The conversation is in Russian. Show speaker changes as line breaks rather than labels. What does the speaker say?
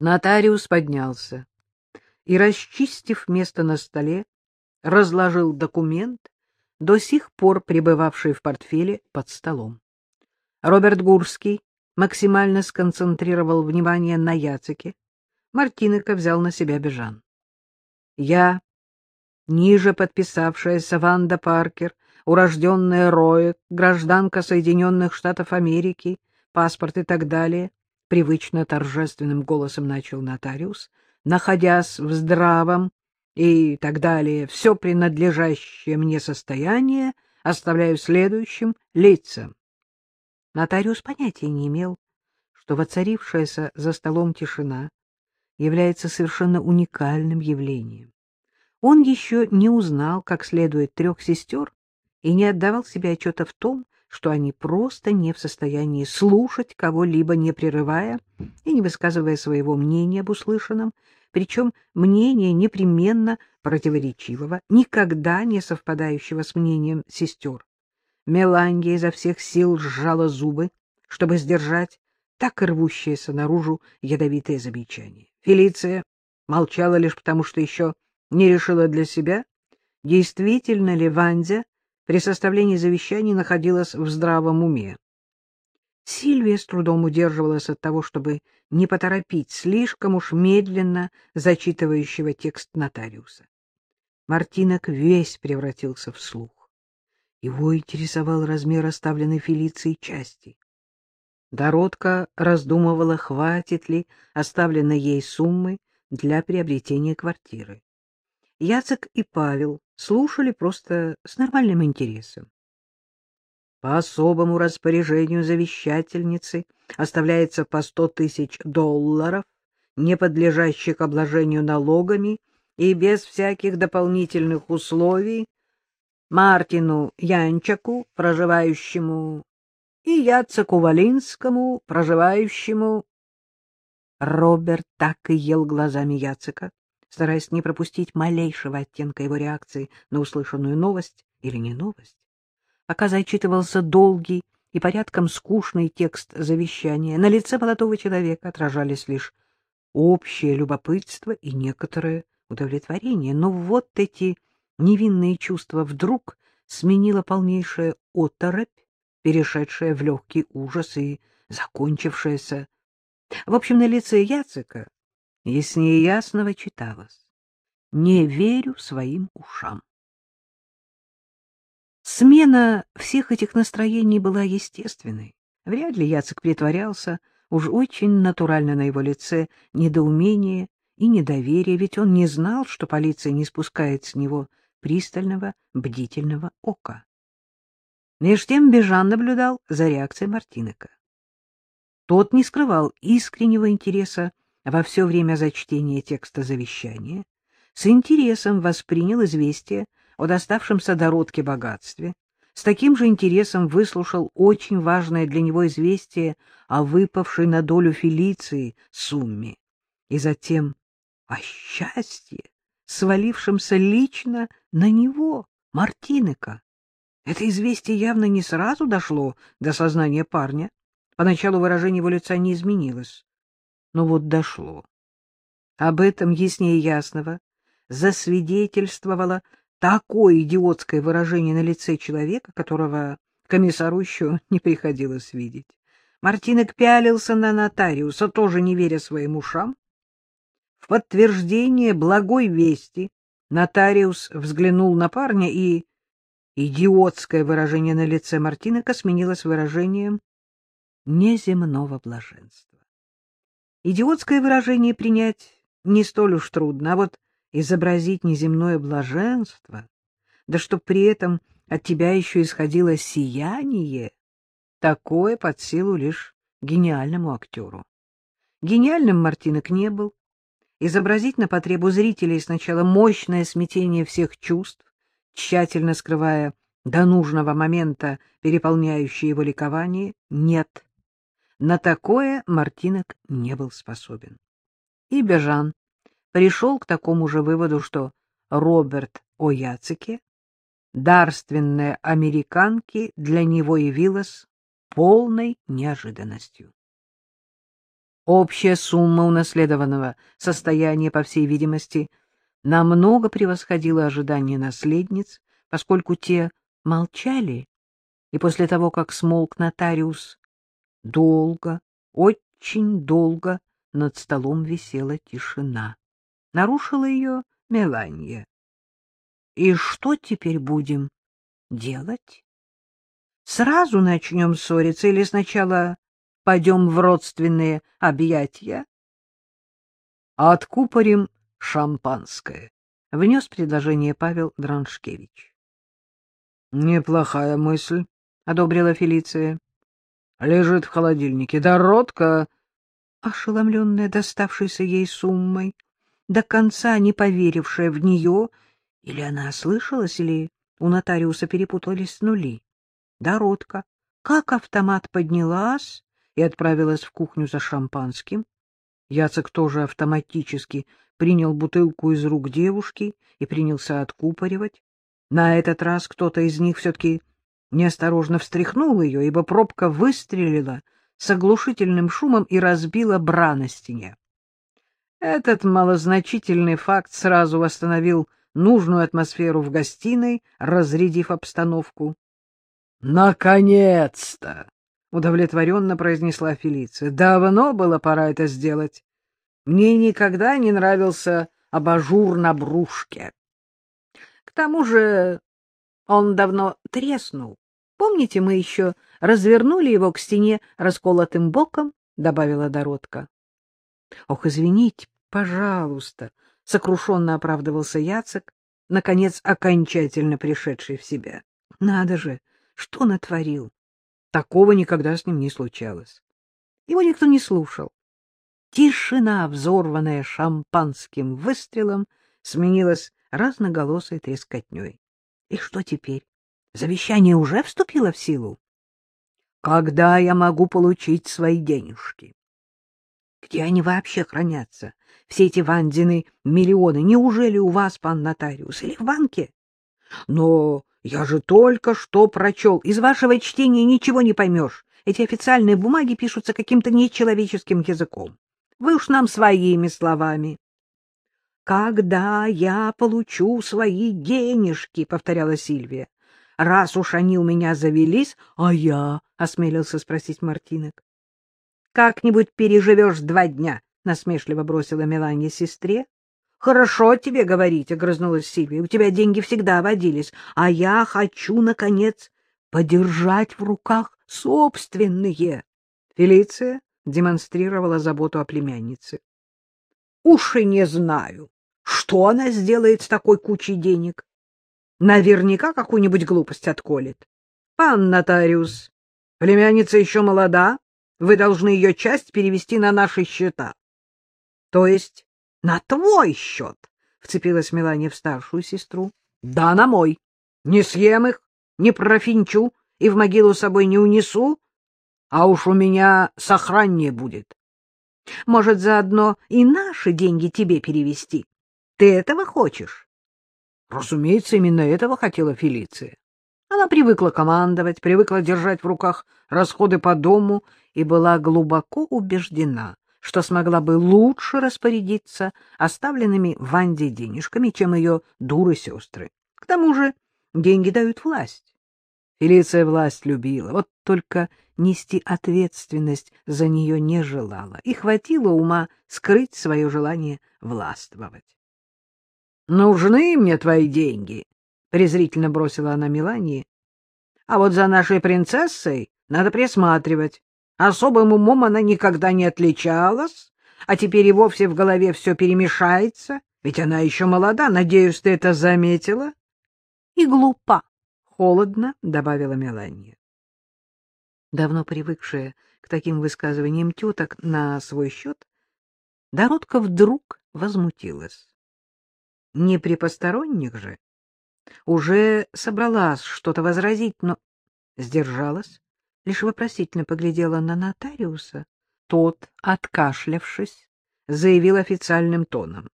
Нотариус поднялся и, расчистив место на столе, разложил документ, до сих пор пребывавший в портфеле под столом. Роберт Гурский максимально сконцентрировал внимание на Яцике. Мартинека взял на себя Бежан. Я, ниже подписавшаяся Ванда Паркер, урожденная Роек, гражданка Соединенных Штатов Америки, паспорт и так далее, привычно торжественным голосом начал нотариус, находясь в здравом и так далее, все принадлежащее мне состояние оставляю следующим лицам. Нотариус понятия не имел, что воцарившаяся за столом тишина является совершенно уникальным явлением. Он еще не узнал как следует трех сестер и не отдавал себе отчета в том, что они просто не в состоянии слушать кого-либо, не прерывая и не высказывая своего мнения об услышанном, причем мнение непременно противоречивого, никогда не совпадающего с мнением сестер. Меланья изо всех сил сжала зубы, чтобы сдержать так рвущееся наружу ядовитое замечание. Фелиция молчала лишь потому, что еще не решила для себя, действительно ли Вандя при составлении завещаний находилась в здравом уме. Сильвия с трудом удерживалась от того, чтобы не поторопить слишком уж медленно зачитывающего текст нотариуса. Мартинок весь превратился в слух. Его интересовал размер оставленной Фелицией части. Доротка раздумывала, хватит ли оставленной ей суммы для приобретения квартиры. Яцек и Павел слушали просто с нормальным интересом. По особому распоряжению завещательницы оставляется по сто тысяч долларов, не подлежащих обложению налогами и без всяких дополнительных условий, Мартину Янчаку, проживающему, и Яцеку Валинскому, проживающему... Роберт так и ел глазами Яцека, стараясь не пропустить малейшего оттенка его реакции на услышанную новость или не новость. Пока зачитывался долгий и порядком скучный текст завещания, на лице молодого человека отражались лишь общее любопытство и некоторое удовлетворение. Но вот эти невинные чувства вдруг сменила полнейшая оторопь, перешедшая в легкий ужас и закончившаяся. В общем, на лице Яцека яснее ясного читалось. Не верю своим ушам. Смена всех этих настроений была естественной. Вряд ли Яцек притворялся, уж очень натурально на его лице недоумение и недоверие, ведь он не знал, что полиция не спускает с него пристального, бдительного ока. Меж тем Бежан наблюдал за реакцией Мартинека. Тот не скрывал искреннего интереса во все время зачтения текста завещания, с интересом воспринял известие о доставшемся Дородке богатстве, с таким же интересом выслушал очень важное для него известие о выпавшей на долю Фелиции сумме, и затем о счастье, свалившемся лично на него, Мартинека. Это известие явно не сразу дошло до сознания парня. Поначалу выражение его лица не изменилось. Но вот дошло. Об этом яснее ясного засвидетельствовало такое идиотское выражение на лице человека, которого комиссару еще не приходилось видеть. Мартинок пялился на нотариуса, тоже не веря своим ушам. В подтверждение благой вести нотариус взглянул на парня, и идиотское выражение на лице Мартинека сменилось выражением неземного блаженства. Идиотское выражение принять не столь уж трудно, а вот изобразить неземное блаженство, да чтоб при этом от тебя еще исходило сияние, такое под силу лишь гениальному актеру. Гениальным Мартинок не был. Изобразить на потребу зрителей сначала мощное смятение всех чувств, тщательно скрывая до нужного момента переполняющее его ликование, нет. На такое Мартинок не был способен. И Бежан пришел к такому же выводу, что Роберт О'Яцике, дарственная американки, для него явилась полной неожиданностью. Общая сумма унаследованного состояния, по всей видимости, намного превосходила ожидания наследниц, поскольку те молчали, и после того, как смолк нотариус, долго, очень долго над столом висела тишина. Нарушила ее Меланья. — И что теперь будем делать? Сразу начнем ссориться или сначала пойдем в родственные объятия? — Откупорим шампанское, — внес предложение Павел Драншкевич. — Неплохая мысль, — одобрила Фелиция. — Лежит в холодильнике. Дородка, ошеломленная доставшейся ей суммой, до конца не поверившая в нее, или она ослышалась, или у нотариуса перепутались нули. Дородка, как автомат поднялась и отправилась в кухню за шампанским. Яцек тоже автоматически принял бутылку из рук девушки и принялся откупоривать. На этот раз кто-то из них все-таки неосторожно встряхнул ее, ибо пробка выстрелила с оглушительным шумом и разбила бра на стене. Этот малозначительный факт сразу восстановил нужную атмосферу в гостиной, разрядив обстановку. «Наконец-то!» — удовлетворенно произнесла Фелиция. «Давно было пора это сделать. Мне никогда не нравился абажур на брушке. К тому же он давно треснул. Помните, мы еще развернули его к стене расколотым боком?» — добавила Доротка. «Ох, извините, пожалуйста!» — сокрушенно оправдывался Яцек, наконец окончательно пришедший в себя. «Надо же!» Что натворил? Такого никогда с ним не случалось. Его никто не слушал. Тишина, взорванная шампанским выстрелом, сменилась разноголосой трескотней. И что теперь? Завещание уже вступило в силу? Когда я могу получить свои денежки? Где они вообще хранятся? Все эти Вандины миллионы. Неужели у вас, пан нотариус, или в банке? Но я же только что прочел. Из вашего чтения ничего не поймешь. Эти официальные бумаги пишутся каким-то нечеловеческим языком. Вы уж нам своими словами. «Когда я получу свои денежки», — повторяла Сильвия. «Раз уж они у меня завелись, а я...» — осмелился спросить Мартинок. «Как-нибудь переживешь два дня», — насмешливо бросила Меланья сестре. — Хорошо тебе говорить, — огрызнулась Сильвия. — У тебя деньги всегда водились, а я хочу, наконец, подержать в руках собственные. Фелиция демонстрировала заботу о племяннице. — Уж и не знаю, что она сделает с такой кучей денег. Наверняка какую-нибудь глупость отколет. Пан нотариус, племянница еще молода, вы должны ее часть перевести на наши счета. То есть — На твой счет! — вцепилась Мелания в старшую сестру. — Да, на мой. Не съем их, не профинчу и в могилу собой не унесу, а уж у меня сохраннее будет. Может, заодно и наши деньги тебе перевести? Ты этого хочешь? Разумеется, именно этого хотела Фелиция. Она привыкла командовать, привыкла держать в руках расходы по дому и была глубоко убеждена, что смогла бы лучше распорядиться оставленными Ванде денежками, чем ее дуры-сестры. К тому же деньги дают власть. Фелиция власть любила, вот только нести ответственность за нее не желала, и хватило ума скрыть свое желание властвовать. — Нужны мне твои деньги, — презрительно бросила она Мелании. — А вот за нашей принцессой надо присматривать. Особым умом она никогда не отличалась, а теперь и вовсе в голове все перемешается, ведь она еще молода, надеюсь, ты это заметила. И глупа, — холодно добавила Мелания. Давно привыкшая к таким высказываниям теток на свой счет, Доротка вдруг возмутилась. Не при посторонних же. Уже собралась что-то возразить, но сдержалась лишь вопросительно поглядела на нотариуса. Тот, откашлявшись, заявил официальным тоном.